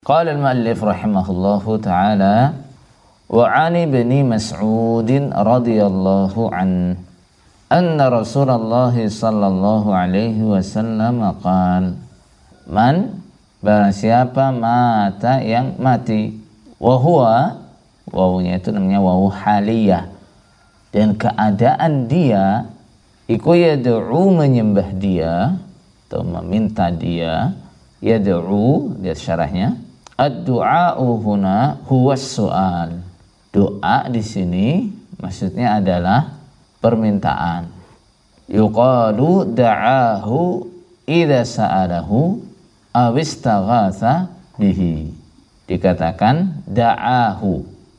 قال المؤلف رحمه الله تعالى وعن ابن مسعود رضي الله عنه أن رسول الله صلى الله عليه وسلم قال من barang siapa mata yang mati wahua wawunya itu namanya wawu haliyah dan keadaan dia iku yad'u menyembah dia atau meminta dia yad'u lihat syarahnya ad-du'a'u huna huwa soal doa di sini maksudnya adalah permintaan. Yuqalu da'ahu idza sa'alahu awistaghatha bihi. Dikatakan da'ahu.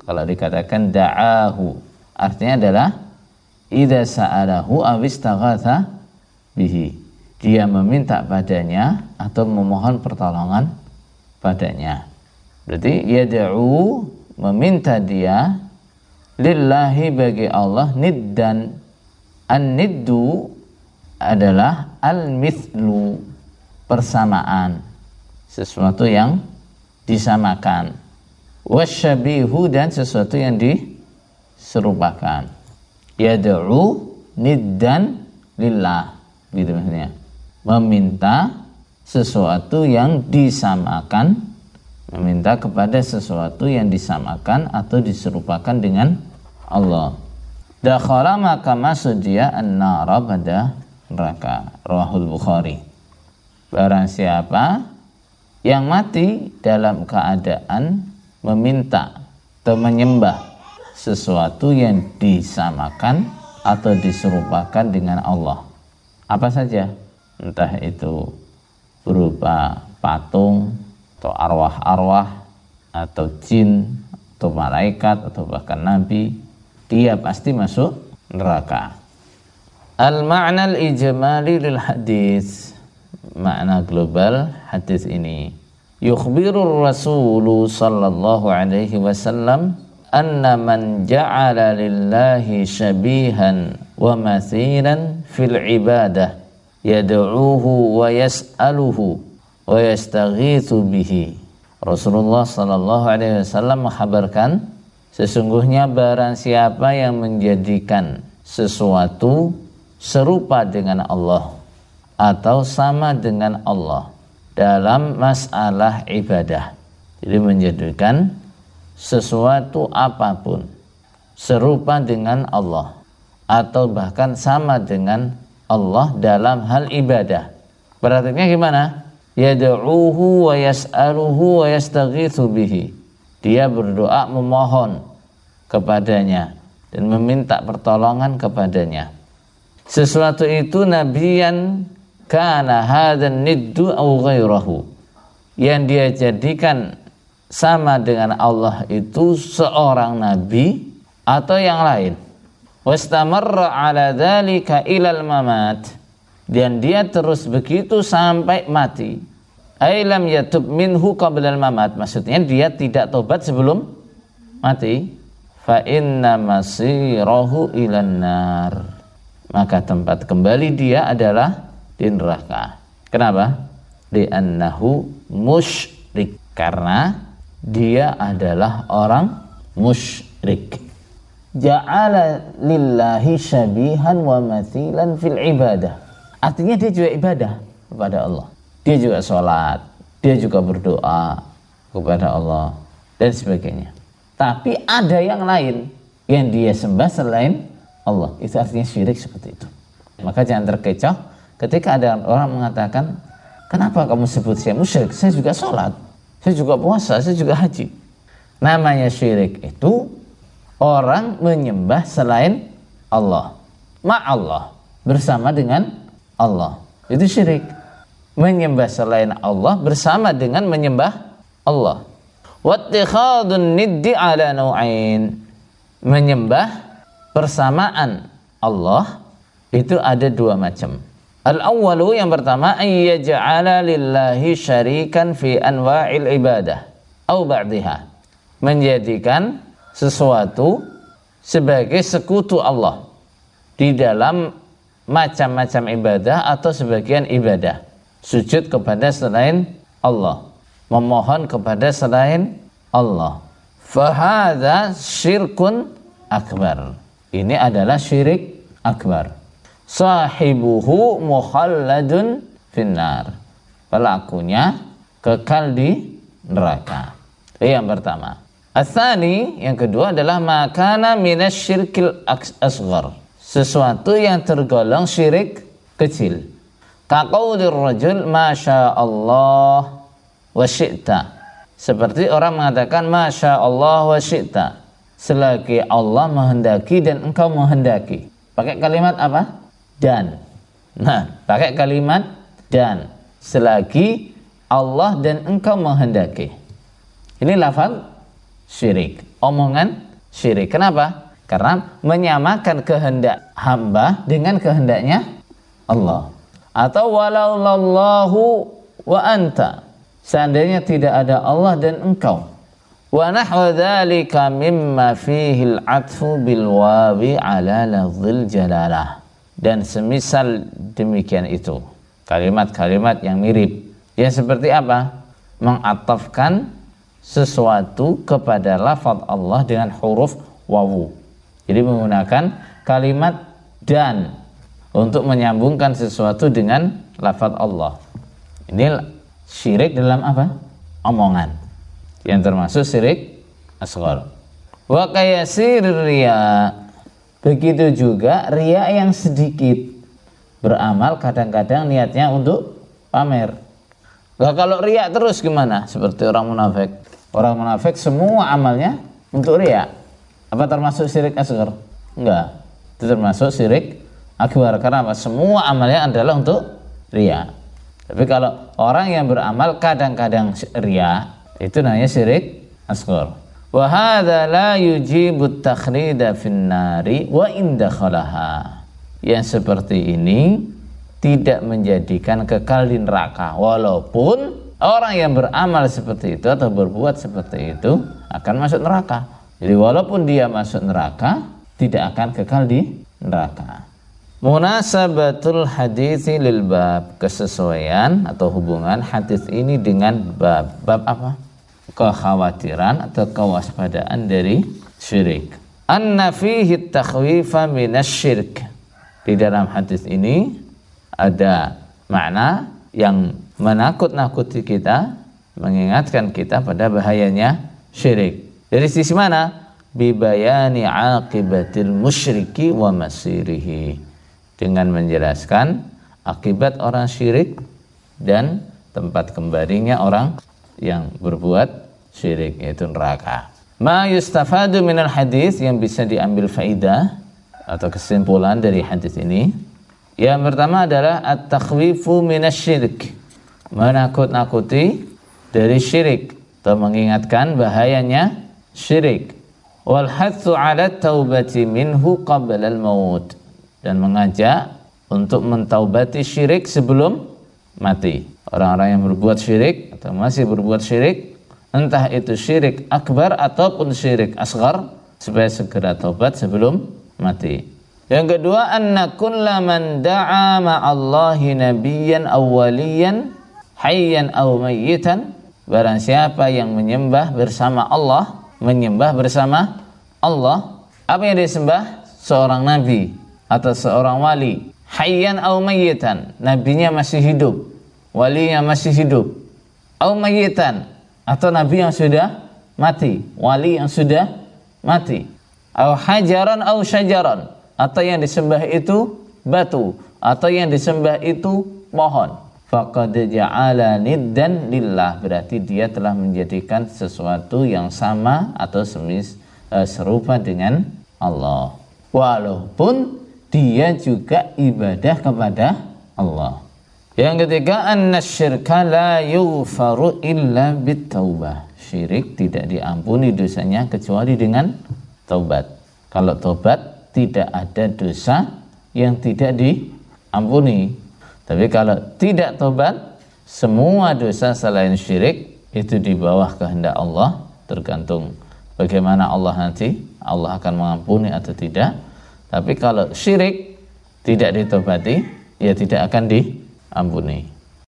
Kalau dikatakan da'ahu artinya adalah idza sa'alahu awistaghatha bihi. Dia meminta padanya atau memohon pertolongan padanya berarti yad'u meminta dia lillahi bagi Allah niddan. An-niddu adalah al-mithlu persamaan. Sesuatu yang disamakan. Wasyabihu dan sesuatu yang diserupakan. Yad'u niddan lillah. Gitu maksudnya. Meminta sesuatu yang disamakan meminta kepada sesuatu yang disamakan atau diserupakan dengan Allah dakhala maka masuk an-nara pada neraka rawahul bukhari Barang siapa yang mati dalam keadaan meminta atau menyembah sesuatu yang disamakan atau diserupakan dengan Allah. Apa saja? Entah itu berupa patung atau arwah-arwah atau jin atau malaikat atau bahkan nabi, dia pasti masuk neraka. Al-ma'na al-ijmali lil hadis makna global hadis ini. Yukhbirur Rasul sallallahu alaihi wasallam anna man ja'ala lillahi shabihan wa mathilan fil ibadah yad'uhu wa yas'aluhu wa yastaghithu bihi. Rasulullah sallallahu alaihi wasallam menghabarkan sesungguhnya barang siapa yang menjadikan sesuatu serupa dengan Allah atau sama dengan Allah dalam masalah ibadah. Jadi menjadikan sesuatu apa pun serupa dengan Allah atau bahkan sama dengan Allah dalam hal ibadah. Berarti gimana? Yad'uhu wa yas'aluhu wa yastaghithu bihi. Dia berdoa memohon kepadanya dan meminta pertolongan kepadanya. Sesuatu itu nabiyan kana hadan niddu au ghairahu yang dia jadikan sama dengan Allah itu seorang nabi atau yang lain wastamarra ala dzalika ilal mamat dan dia terus begitu sampai mati ailam yatub minhu qabla mamat maksudnya dia tidak tobat sebelum mati fa inna masirahu ilan nar maka tempat kembali dia adalah di neraka. Kenapa? Li'annahu musyrik. Karena dia adalah orang musyrik. Ja'ala lillahi syabihan wa mathilan fil ibadah. Artinya dia juga ibadah kepada Allah. Dia juga sholat. Dia juga berdoa kepada Allah. Dan sebagainya. Tapi ada yang lain yang dia sembah selain Allah. Itu artinya syirik seperti itu. Maka jangan terkecoh Ketika ada orang mengatakan, kenapa kamu sebut saya musyrik? Saya juga sholat, saya juga puasa, saya juga haji. Namanya syirik itu orang menyembah selain Allah. Ma Allah bersama dengan Allah. Itu syirik. Menyembah selain Allah bersama dengan menyembah Allah. Wattikhadun niddi ala nu'ain. Menyembah persamaan Allah itu ada dua macam. Al-awwalu yang pertama ayyaj'ala lillahi syarikan fi anwa'il ibadah au ba'dihha. Menjadikan sesuatu sebagai sekutu Allah di dalam macam-macam ibadah atau sebagian ibadah. Sujud kepada selain Allah. memohon kepada selain Allah. Fahada syirkun akbar. Ini adalah syirik akbar. Sahibuhu muhalladun finnar. Pelakunya kekal di neraka. Itu yang pertama. Asani yang kedua adalah makana minasyirkil asghar. Sesuatu yang tergolong syirik kecil. Kaqaulir rajul masya Allah wa syi'ta. Seperti orang mengatakan masya Allah wa syi'ta. Selagi Allah menghendaki dan engkau menghendaki. Pakai kalimat apa? Dan. Nah, pakai kalimat dan. Selagi Allah dan engkau menghendaki. Ini lafaz syirik. Omongan syirik. Kenapa? Karena menyamakan kehendak hamba dengan kehendaknya Allah. Atau walaulallahu wa anta. Seandainya tidak ada Allah dan engkau. Wa nahwa dzalika mimma fihi al-'atfu bil wawi 'ala lafzil jalalah. Dan semisal demikian itu. Kalimat-kalimat yang mirip. Yang seperti apa? Mengatafkan sesuatu kepada lafaz Allah dengan huruf wawu. Jadi menggunakan kalimat dan untuk menyambungkan sesuatu dengan lafaz Allah. Ini syirik dalam apa? Omongan. Yang termasuk syirik asghar. Wa kayasir riya. Begitu juga ria yang sedikit beramal kadang-kadang niatnya untuk pamer. Nah, kalau ria terus gimana? Seperti orang munafik. Orang munafik semua amalnya untuk ria. Apa termasuk syirik asghar? Enggak. Itu termasuk syirik akbar karena apa? Semua amalnya adalah untuk ria. Tapi kalau orang yang beramal kadang-kadang ria, itu namanya syirik asghar. Wa hadza la yujibu takhlida fin nari wa indakhalaha. Yang seperti ini tidak menjadikan kekal di neraka walaupun orang yang beramal seperti itu atau berbuat seperti itu akan masuk neraka. Jadi walaupun dia masuk neraka tidak akan kekal di neraka. Munasabatul hadis lil bab kesesuaian atau hubungan hadis ini dengan bab bab apa? Kekhawatiran atau kewaspadaan dari syirik. Anna fihi takhwifa minasyirk. Di dalam hadis ini ada makna yang menakut-nakuti kita, mengingatkan kita pada bahayanya syirik. Dari sisi mana? Bibayani aqibatil musyriki wa masirihi dengan menjelaskan akibat orang syirik dan tempat kembalinya orang yang berbuat syirik yaitu neraka. Ma yustafadu minal hadis yang bisa diambil faidah atau kesimpulan dari hadis ini. Yang pertama adalah at-takhwifu minasyirik. Menakut-nakuti dari syirik atau mengingatkan bahayanya syirik. Wal hatsu 'ala taubati minhu qabla al-maut dan mengajak untuk mentaubati syirik sebelum mati. Orang-orang yang berbuat syirik atau masih berbuat syirik, entah itu syirik akbar ataupun syirik asgar, supaya segera taubat sebelum mati. Yang kedua, anna kulla man da'a ma'allahi nabiyyan awwaliyan hayyan aw mayyitan barang siapa yang menyembah bersama Allah, menyembah bersama Allah, apa yang disembah? Seorang nabi atau seorang wali. Hayyan au mayyitan. Nabinya masih hidup. Walinya masih hidup. Au mayyitan. Atau nabi yang sudah mati. Wali yang sudah mati. Au hajaran au syajaran. Atau yang disembah itu batu. Atau yang disembah itu pohon faqad ja'ala niddan lillah berarti dia telah menjadikan sesuatu yang sama atau semis uh, serupa dengan Allah walaupun dia juga ibadah kepada Allah. Yang ketiga, annasyirka la yughfaru illa bitaubah. Syirik tidak diampuni dosanya kecuali dengan taubat. Kalau taubat tidak ada dosa yang tidak diampuni. Tapi kalau tidak taubat, semua dosa selain syirik itu di bawah kehendak Allah tergantung bagaimana Allah nanti Allah akan mengampuni atau tidak tapi kalau syirik tidak ditobati, ya tidak akan diampuni.